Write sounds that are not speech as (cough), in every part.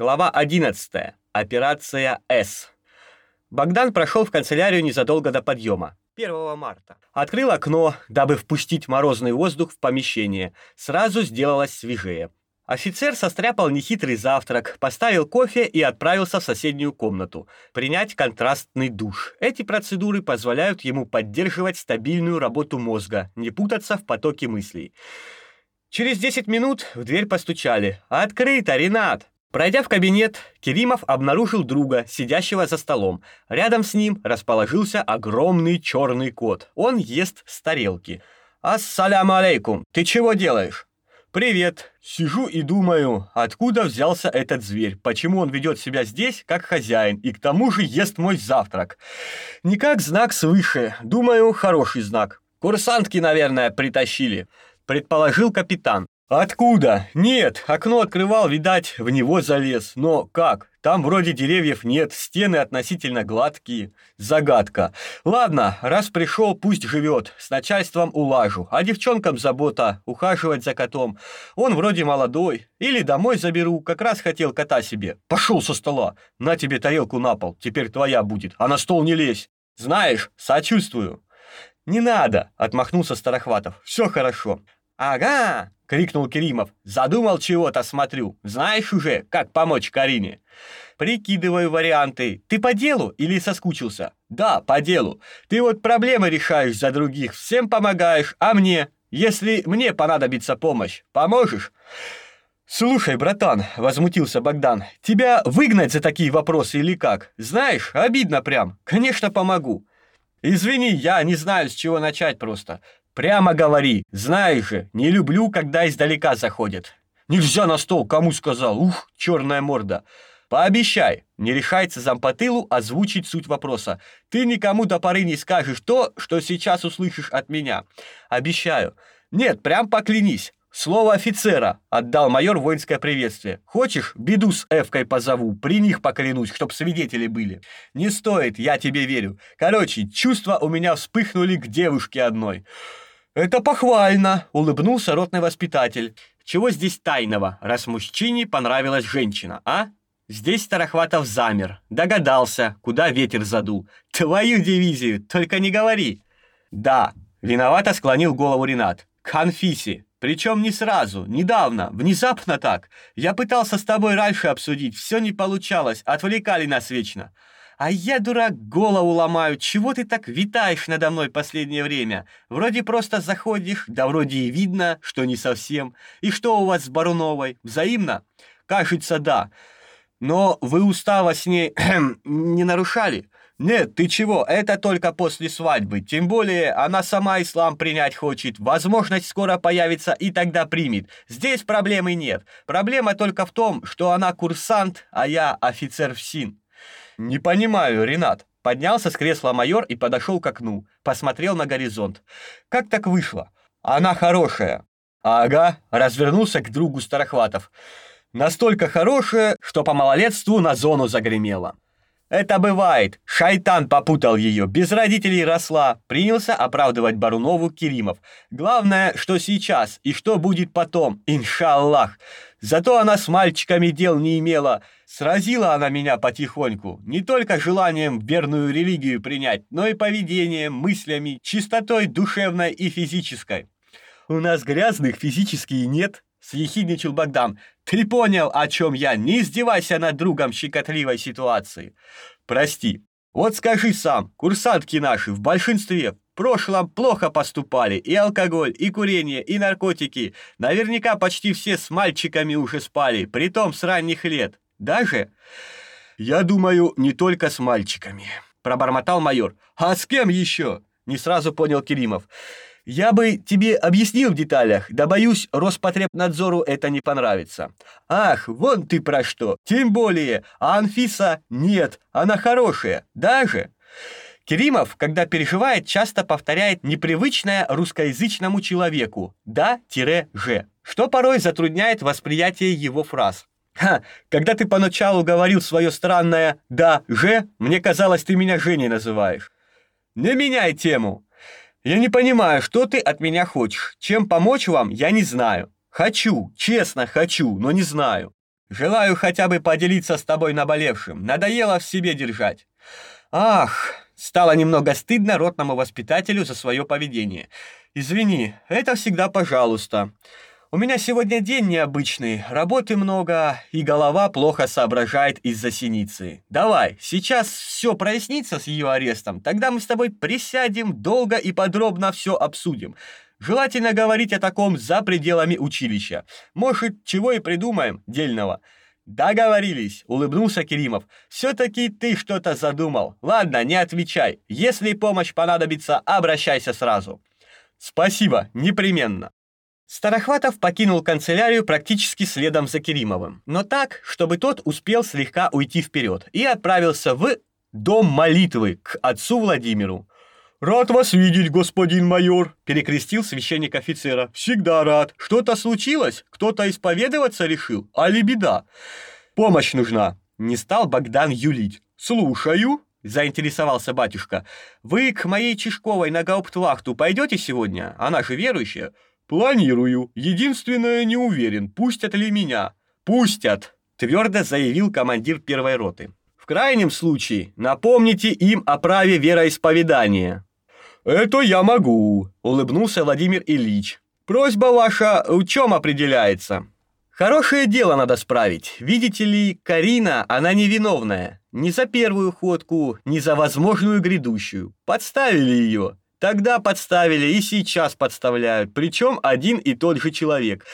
Глава 11. Операция «С». Богдан прошел в канцелярию незадолго до подъема. 1 марта. Открыл окно, дабы впустить морозный воздух в помещение. Сразу сделалось свежее. Офицер состряпал нехитрый завтрак, поставил кофе и отправился в соседнюю комнату, принять контрастный душ. Эти процедуры позволяют ему поддерживать стабильную работу мозга, не путаться в потоке мыслей. Через 10 минут в дверь постучали. «Открыто, Ренат!» Пройдя в кабинет, Керимов обнаружил друга, сидящего за столом. Рядом с ним расположился огромный черный кот. Он ест с тарелки. «Ассаляму алейкум! Ты чего делаешь?» «Привет! Сижу и думаю, откуда взялся этот зверь, почему он ведет себя здесь, как хозяин, и к тому же ест мой завтрак. Не как знак свыше, думаю, хороший знак. Курсантки, наверное, притащили», — предположил капитан. «Откуда? Нет, окно открывал, видать, в него залез. Но как? Там вроде деревьев нет, стены относительно гладкие. Загадка. Ладно, раз пришел, пусть живет. С начальством улажу. А девчонкам забота, ухаживать за котом. Он вроде молодой. Или домой заберу, как раз хотел кота себе. Пошел со стола. На тебе тарелку на пол, теперь твоя будет. А на стол не лезь. Знаешь, сочувствую». «Не надо!» — отмахнулся Старохватов. «Все хорошо». «Ага!» — крикнул Керимов. «Задумал чего-то, смотрю. Знаешь уже, как помочь Карине?» «Прикидываю варианты. Ты по делу или соскучился?» «Да, по делу. Ты вот проблемы решаешь за других, всем помогаешь, а мне? Если мне понадобится помощь, поможешь?» «Слушай, братан», — возмутился Богдан, — «тебя выгнать за такие вопросы или как? Знаешь, обидно прям. Конечно, помогу». «Извини, я не знаю, с чего начать просто. Прямо говори, знаешь же, не люблю, когда издалека заходят. Нельзя на стол, кому сказал? Ух, черная морда. Пообещай, не решается зампотылу озвучить суть вопроса. Ты никому до поры не скажешь то, что сейчас услышишь от меня. Обещаю. Нет, прям поклянись. Слово офицера, отдал майор воинское приветствие. Хочешь, беду с Эвкой позову, при них поклянусь, чтоб свидетели были. Не стоит, я тебе верю. Короче, чувства у меня вспыхнули к девушке одной. «Это похвально!» — улыбнулся ротный воспитатель. «Чего здесь тайного, раз мужчине понравилась женщина, а?» Здесь Старохватов замер, догадался, куда ветер задул. «Твою дивизию, только не говори!» «Да», — виновато склонил голову Ренат. «К Анфисе. Причем не сразу, недавно, внезапно так. Я пытался с тобой раньше обсудить, все не получалось, отвлекали нас вечно. А я, дурак, голову ломаю. Чего ты так витаешь надо мной последнее время? Вроде просто заходишь, да вроде и видно, что не совсем. И что у вас с Баруновой? Взаимно? Кажется, да. Но вы устава с ней (clears throat) не нарушали? Нет, ты чего? Это только после свадьбы. Тем более она сама ислам принять хочет. Возможность скоро появится и тогда примет. Здесь проблемы нет. Проблема только в том, что она курсант, а я офицер в СИН. «Не понимаю, Ренат». Поднялся с кресла майор и подошел к окну. Посмотрел на горизонт. «Как так вышло? Она хорошая». «Ага», развернулся к другу Старохватов. «Настолько хорошая, что по малолетству на зону загремела». Это бывает. Шайтан попутал ее, без родителей росла. Принялся оправдывать Барунову Керимов. Главное, что сейчас и что будет потом, иншаллах. Зато она с мальчиками дел не имела. Сразила она меня потихоньку, не только желанием верную религию принять, но и поведением, мыслями, чистотой душевной и физической. У нас грязных физически нет, съехидничал Богдан. Ты понял, о чем я? Не издевайся над другом щекотливой ситуации. Прости. Вот скажи сам, курсантки наши в большинстве прошлом плохо поступали. И алкоголь, и курение, и наркотики. Наверняка почти все с мальчиками уже спали, притом с ранних лет. Даже я думаю, не только с мальчиками, пробормотал майор. А с кем еще? Не сразу понял Керимов. Я бы тебе объяснил в деталях, да боюсь, Роспотребнадзору это не понравится. Ах, вон ты про что. Тем более, а Анфиса нет, она хорошая, даже. Керимов, когда переживает, часто повторяет непривычное русскоязычному человеку «да-ж», что порой затрудняет восприятие его фраз. Ха, когда ты поначалу говорил свое странное «да-ж», мне казалось, ты меня Женей называешь. Не меняй тему. Я не понимаю, что ты от меня хочешь. Чем помочь вам, я не знаю. Хочу, честно хочу, но не знаю. Желаю хотя бы поделиться с тобой наболевшим. Надоело в себе держать. Ах, стало немного стыдно ротному воспитателю за свое поведение. Извини, это всегда пожалуйста. У меня сегодня день необычный, работы много, и голова плохо соображает из-за синицы. Давай, сейчас все прояснится с ее арестом, тогда мы с тобой присядем, долго и подробно все обсудим. Желательно говорить о таком за пределами училища. Может, чего и придумаем дельного. Договорились, улыбнулся Керимов. все таки ты что-то задумал. Ладно, не отвечай. Если помощь понадобится, обращайся сразу. Спасибо, непременно. Старохватов покинул канцелярию практически следом за Керимовым, но так, чтобы тот успел слегка уйти вперед, и отправился в дом молитвы к отцу Владимиру. «Рад вас видеть, господин майор», — перекрестил священник офицера. «Всегда рад. Что-то случилось? Кто-то исповедоваться решил? Али беда? Помощь нужна». Не стал Богдан юлить. «Слушаю», — заинтересовался батюшка. «Вы к моей Чешковой на гауптвахту пойдете сегодня? Она же верующая». «Планирую. Единственное, не уверен, пустят ли меня». «Пустят», — твердо заявил командир первой роты. «В крайнем случае напомните им о праве вероисповедания». «Это я могу», — улыбнулся Владимир Ильич. «Просьба ваша в чем определяется?» «Хорошее дело надо справить. Видите ли, Карина, она невиновная. Ни за первую ходку, ни за возможную грядущую. Подставили ее. Тогда подставили и сейчас подставляют, причем один и тот же человек.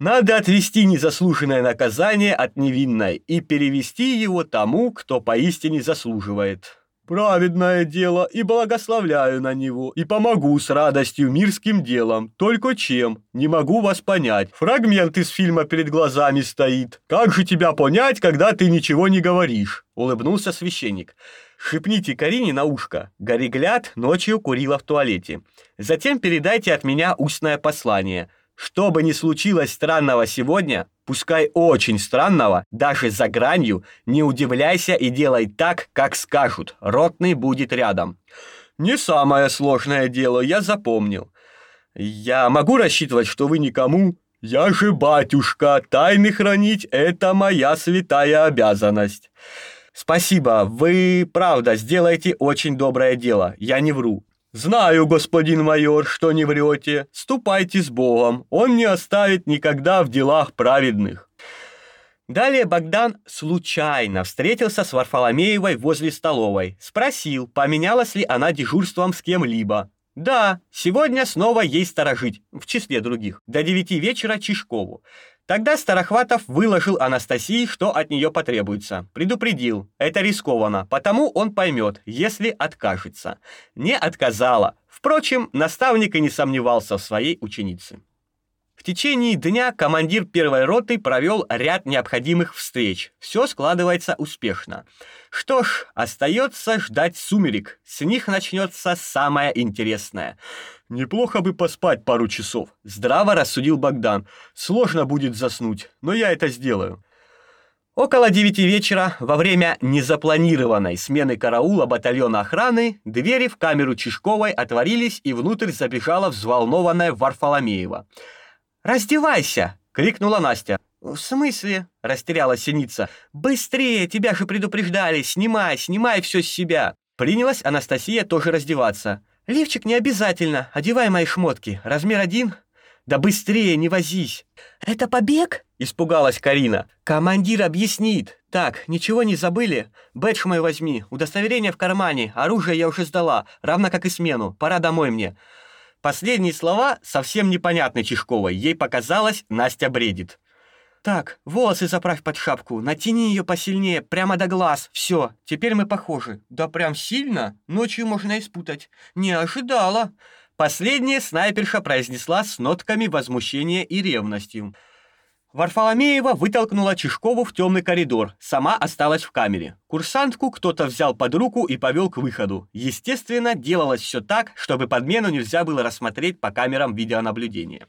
Надо отвести незаслуженное наказание от невинной и перевести его тому, кто поистине заслуживает. Праведное дело, и благословляю на него, и помогу с радостью мирским делом. Только чем? Не могу вас понять. Фрагмент из фильма перед глазами стоит. Как же тебя понять, когда ты ничего не говоришь? Улыбнулся священник. Шипните Карине на ушко. Горегляд ночью курила в туалете. Затем передайте от меня устное послание. Что бы ни случилось странного сегодня, пускай очень странного, даже за гранью, не удивляйся и делай так, как скажут. Ротный будет рядом. Не самое сложное дело, я запомнил. Я могу рассчитывать, что вы никому я же батюшка, тайны хранить это моя святая обязанность. Спасибо, вы, правда, сделаете очень доброе дело, я не вру. Знаю, господин майор, что не врете. Ступайте с Богом, он не оставит никогда в делах праведных. Далее Богдан случайно встретился с Варфоломеевой возле столовой. Спросил, поменялась ли она дежурством с кем-либо. Да, сегодня снова ей сторожить, в числе других, до девяти вечера Чешкову. Тогда Старохватов выложил Анастасии, что от нее потребуется. Предупредил, это рискованно, потому он поймет, если откажется. Не отказала. Впрочем, наставник и не сомневался в своей ученице. В течение дня командир первой роты провел ряд необходимых встреч. Все складывается успешно. Что ж, остается ждать сумерек. С них начнется самое интересное. Неплохо бы поспать пару часов, здраво рассудил Богдан. Сложно будет заснуть, но я это сделаю. Около девяти вечера, во время незапланированной смены караула батальона охраны, двери в камеру Чешковой отворились, и внутрь забежала взволнованная Варфоломеева. «Раздевайся!» — крикнула Настя. «В смысле?» — растерялась Синица. «Быстрее! Тебя же предупреждали! Снимай, снимай все с себя!» Принялась Анастасия тоже раздеваться. «Лифчик не обязательно. Одевай мои шмотки. Размер один?» «Да быстрее, не возись!» «Это побег?» — испугалась Карина. «Командир объяснит. Так, ничего не забыли? Бэдж мой возьми. Удостоверение в кармане. Оружие я уже сдала, равно как и смену. Пора домой мне». Последние слова совсем непонятны Чешковой. Ей показалось, Настя бредит. «Так, волосы заправь под шапку, натяни ее посильнее, прямо до глаз. Все, теперь мы похожи». «Да прям сильно? Ночью можно и спутать». «Не ожидала». Последняя снайперша произнесла с нотками возмущения и ревностью. Варфоломеева вытолкнула Чешкову в темный коридор, сама осталась в камере. Курсантку кто-то взял под руку и повел к выходу. Естественно, делалось все так, чтобы подмену нельзя было рассмотреть по камерам видеонаблюдения.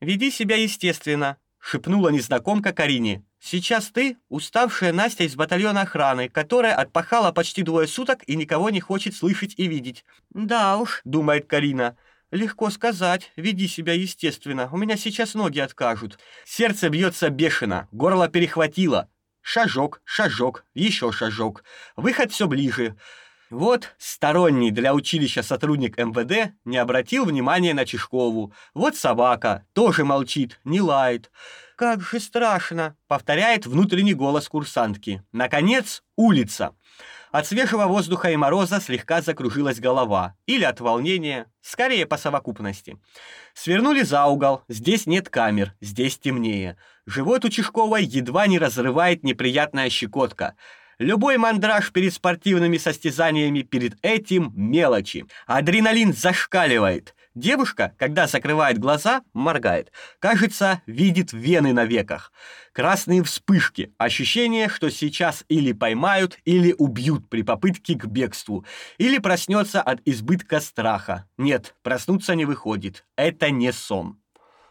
«Веди себя естественно», — шепнула незнакомка Карине. «Сейчас ты уставшая Настя из батальона охраны, которая отпахала почти двое суток и никого не хочет слышать и видеть». «Да уж», — думает Карина, — Легко сказать. Веди себя естественно. У меня сейчас ноги откажут. Сердце бьется бешено, горло перехватило. Шажок, шажок, еще шажок. Выход все ближе. Вот сторонний для училища сотрудник МВД не обратил внимания на Чешкову. Вот собака, тоже молчит, не лает. «Как же страшно!» — повторяет внутренний голос курсантки. Наконец, улица. От свежего воздуха и мороза слегка закружилась голова. Или от волнения, скорее по совокупности. Свернули за угол, здесь нет камер, здесь темнее. Живот у Чешковой едва не разрывает неприятная щекотка. Любой мандраж перед спортивными состязаниями перед этим мелочи. Адреналин зашкаливает. Девушка, когда закрывает глаза, моргает. Кажется, видит вены на веках. Красные вспышки. Ощущение, что сейчас или поймают, или убьют при попытке к бегству. Или проснется от избытка страха. Нет, проснуться не выходит. Это не сон.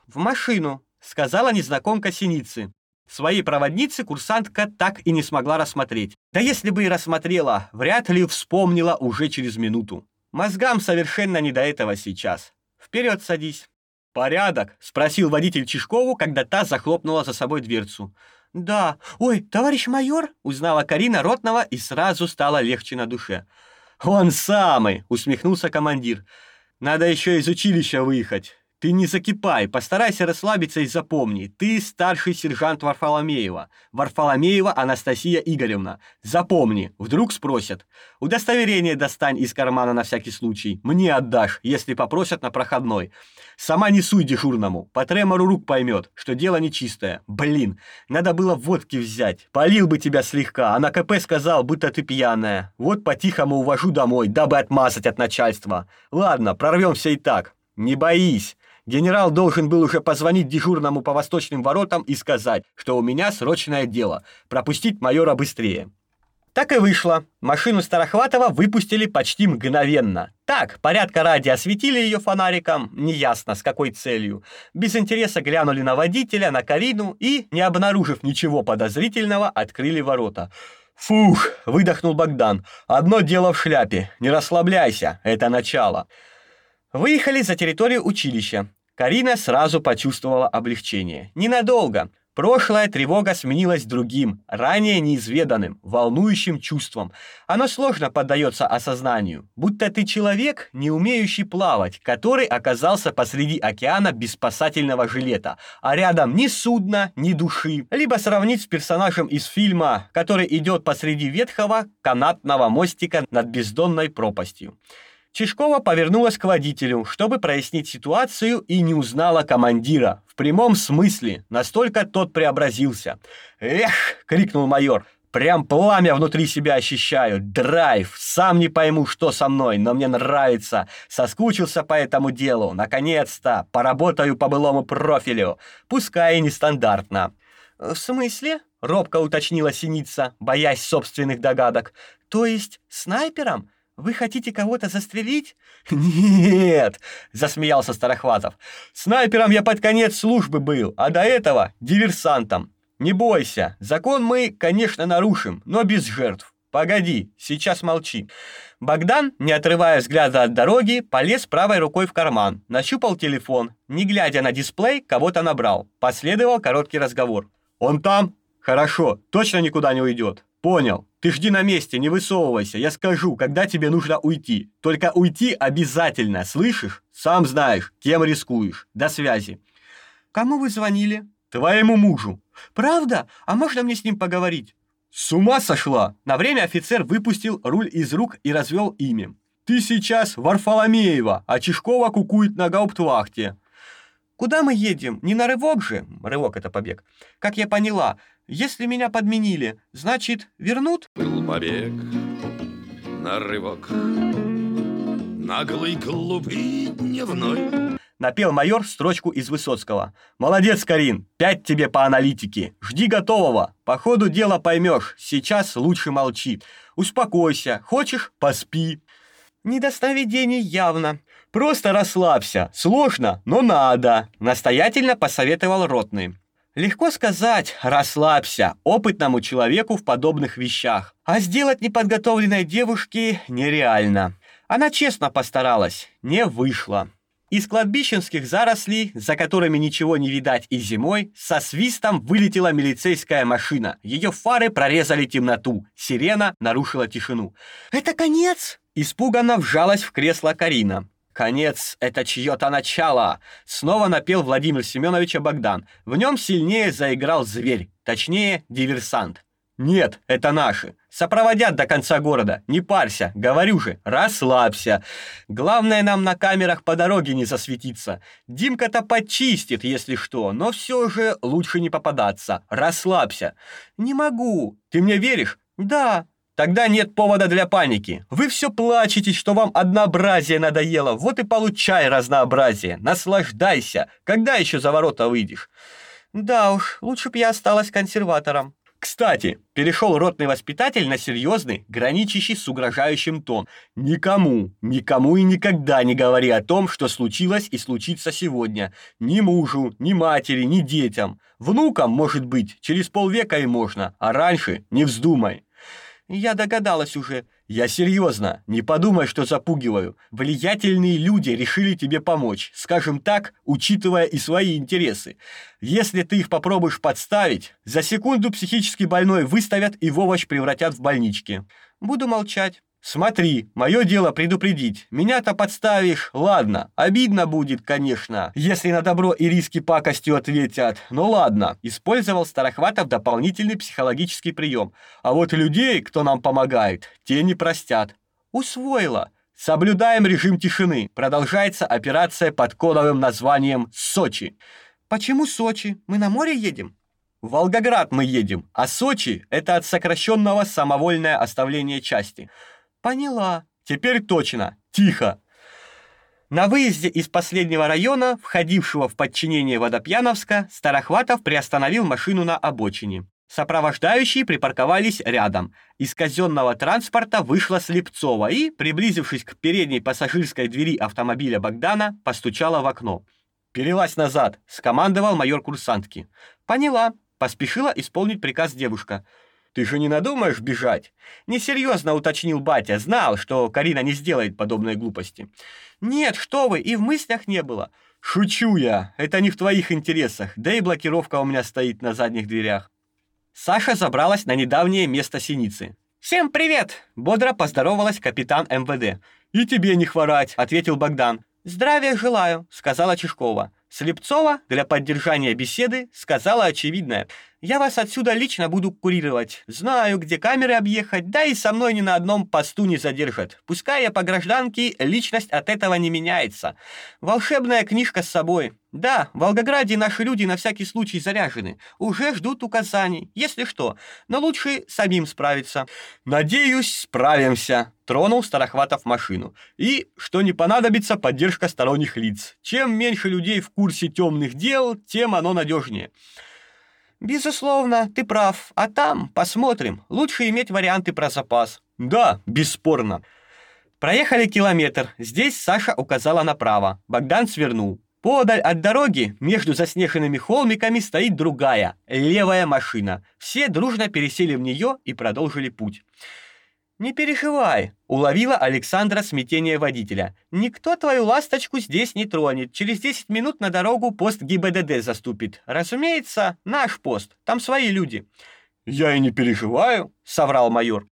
«В машину», — сказала незнакомка Синицы. Своей проводницы курсантка так и не смогла рассмотреть. Да если бы и рассмотрела, вряд ли вспомнила уже через минуту. Мозгам совершенно не до этого сейчас. Вперед садись. Порядок, спросил водитель Чешкову, когда та захлопнула за собой дверцу. Да. Ой, товарищ майор, узнала Карина Ротного и сразу стало легче на душе. Он самый, усмехнулся командир. Надо еще из училища выехать. Ты не закипай, постарайся расслабиться и запомни. Ты старший сержант Варфоломеева. Варфоломеева Анастасия Игоревна. Запомни, вдруг спросят. Удостоверение достань из кармана на всякий случай. Мне отдашь, если попросят на проходной. Сама не суй дежурному. По тремору рук поймет, что дело нечистое. Блин, надо было водки взять. Полил бы тебя слегка, а на КП сказал, будто ты пьяная. Вот по-тихому увожу домой, дабы отмазать от начальства. Ладно, прорвемся и так. Не боись. Генерал должен был уже позвонить дежурному по восточным воротам и сказать, что у меня срочное дело, пропустить майора быстрее. Так и вышло. Машину Старохватова выпустили почти мгновенно. Так, порядка ради осветили ее фонариком, неясно с какой целью. Без интереса глянули на водителя, на Карину и, не обнаружив ничего подозрительного, открыли ворота. «Фух!» — выдохнул Богдан. «Одно дело в шляпе. Не расслабляйся. Это начало». Выехали за территорию училища. Карина сразу почувствовала облегчение. Ненадолго. Прошлая тревога сменилась другим, ранее неизведанным, волнующим чувством. Оно сложно поддается осознанию, будто ты человек, не умеющий плавать, который оказался посреди океана без спасательного жилета, а рядом ни судна, ни души. Либо сравнить с персонажем из фильма, который идет посреди ветхого канатного мостика над бездонной пропастью. Чешкова повернулась к водителю, чтобы прояснить ситуацию и не узнала командира. В прямом смысле, настолько тот преобразился. «Эх!» — крикнул майор. «Прям пламя внутри себя ощущаю. Драйв. Сам не пойму, что со мной, но мне нравится. Соскучился по этому делу. Наконец-то. Поработаю по былому профилю. Пускай и нестандартно». «В смысле?» — робко уточнила Синица, боясь собственных догадок. «То есть снайпером?» Вы хотите кого-то застрелить? (laughs) Нет, засмеялся Старохватов. Снайпером я под конец службы был, а до этого диверсантом. Не бойся, закон мы, конечно, нарушим, но без жертв. Погоди, сейчас молчи. Богдан, не отрывая взгляда от дороги, полез правой рукой в карман, нащупал телефон, не глядя на дисплей, кого-то набрал. Последовал короткий разговор. Он там? Хорошо, точно никуда не уйдет. Понял. Ты жди на месте, не высовывайся. Я скажу, когда тебе нужно уйти. Только уйти обязательно, слышишь? Сам знаешь, кем рискуешь. До связи. Кому вы звонили? Твоему мужу. Правда? А можно мне с ним поговорить? С ума сошла? На время офицер выпустил руль из рук и развел ими. Ты сейчас Варфоломеева, а Чешкова кукует на гауптвахте. Куда мы едем? Не на рывок же? Рывок это побег. Как я поняла, если меня подменили, значит, вернут? Был побег на рывок, наглый, глупый, дневной. Напел майор строчку из Высоцкого. «Молодец, Карин, пять тебе по аналитике. Жди готового. По ходу дела поймешь. Сейчас лучше молчи. Успокойся. Хочешь – поспи». Недосновидений явно. Просто расслабься. Сложно, но надо. Настоятельно посоветовал Ротный. Легко сказать «расслабься» опытному человеку в подобных вещах, а сделать неподготовленной девушке нереально. Она честно постаралась, не вышло. Из кладбищенских зарослей, за которыми ничего не видать и зимой, со свистом вылетела милицейская машина. Ее фары прорезали темноту. Сирена нарушила тишину. «Это конец!» Испуганно вжалась в кресло Карина. «Конец — это чье-то начало!» Снова напел Владимир Семенович Богдан. В нем сильнее заиграл зверь, точнее, диверсант. «Нет, это наши. Сопроводят до конца города. Не парься, говорю же, расслабься. Главное нам на камерах по дороге не засветиться. Димка-то почистит, если что, но все же лучше не попадаться. Расслабься». «Не могу. Ты мне веришь?» «Да». Тогда нет повода для паники. Вы все плачете, что вам однообразие надоело. Вот и получай разнообразие. Наслаждайся. Когда еще за ворота выйдешь? Да уж, лучше б я осталась консерватором. Кстати, перешел ротный воспитатель на серьезный, граничащий с угрожающим тон. Никому, никому и никогда не говори о том, что случилось и случится сегодня. Ни мужу, ни матери, ни детям. Внукам, может быть, через полвека и можно, а раньше не вздумай. Я догадалась уже. Я серьезно, не подумай, что запугиваю. Влиятельные люди решили тебе помочь, скажем так, учитывая и свои интересы. Если ты их попробуешь подставить, за секунду психически больной выставят и в овощ превратят в больничке. Буду молчать. Смотри, мое дело предупредить. Меня-то подставишь, ладно. Обидно будет, конечно, если на добро и риски пакостью ответят. Но ладно, использовал Старохватов дополнительный психологический прием. А вот людей, кто нам помогает, те не простят. Усвоила. Соблюдаем режим тишины. Продолжается операция под кодовым названием «Сочи». Почему Сочи? Мы на море едем? В Волгоград мы едем, а Сочи – это от сокращенного самовольное оставление части – Поняла. Теперь точно. Тихо. На выезде из последнего района, входившего в подчинение Водопьяновска, Старохватов приостановил машину на обочине. Сопровождающие припарковались рядом. Из казенного транспорта вышла Слепцова и, приблизившись к передней пассажирской двери автомобиля Богдана, постучала в окно. «Перелазь назад», — скомандовал майор курсантки. «Поняла», — поспешила исполнить приказ девушка. Ты же не надумаешь бежать? Несерьезно уточнил батя, знал, что Карина не сделает подобной глупости. Нет, что вы, и в мыслях не было. Шучу я, это не в твоих интересах, да и блокировка у меня стоит на задних дверях. Саша забралась на недавнее место синицы. «Всем привет!» — бодро поздоровалась капитан МВД. «И тебе не хворать!» — ответил Богдан. «Здравия желаю!» — сказала Чешкова. Слепцова для поддержания беседы сказала очевидное. «Я вас отсюда лично буду курировать. Знаю, где камеры объехать, да и со мной ни на одном посту не задержат. Пускай я по гражданке, личность от этого не меняется. Волшебная книжка с собой. Да, в Волгограде наши люди на всякий случай заряжены. Уже ждут указаний, если что. Но лучше самим справиться. Надеюсь, справимся. Тронул Старохватов машину. И, что не понадобится, поддержка сторонних лиц. Чем меньше людей в курсе темных дел, тем оно надежнее. Безусловно, ты прав. А там посмотрим. Лучше иметь варианты про запас. Да, бесспорно. Проехали километр. Здесь Саша указала направо. Богдан свернул. Подаль от дороги, между заснеженными холмиками, стоит другая, левая машина. Все дружно пересели в нее и продолжили путь. «Не переживай», — уловила Александра смятение водителя. «Никто твою ласточку здесь не тронет. Через 10 минут на дорогу пост ГИБДД заступит. Разумеется, наш пост. Там свои люди». «Я и не переживаю», — соврал майор.